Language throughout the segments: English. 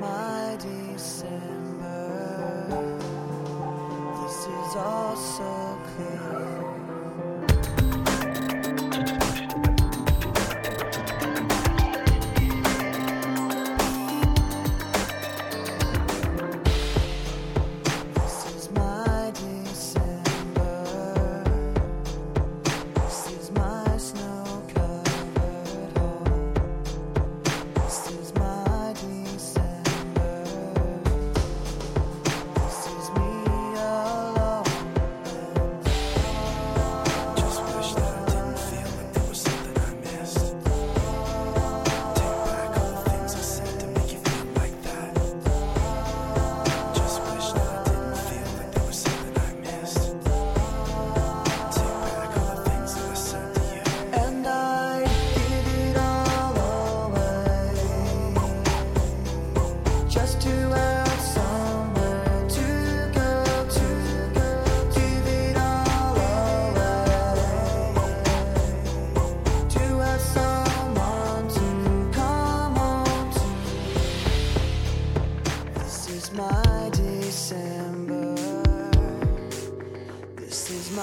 my December. This is all so clear.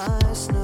This is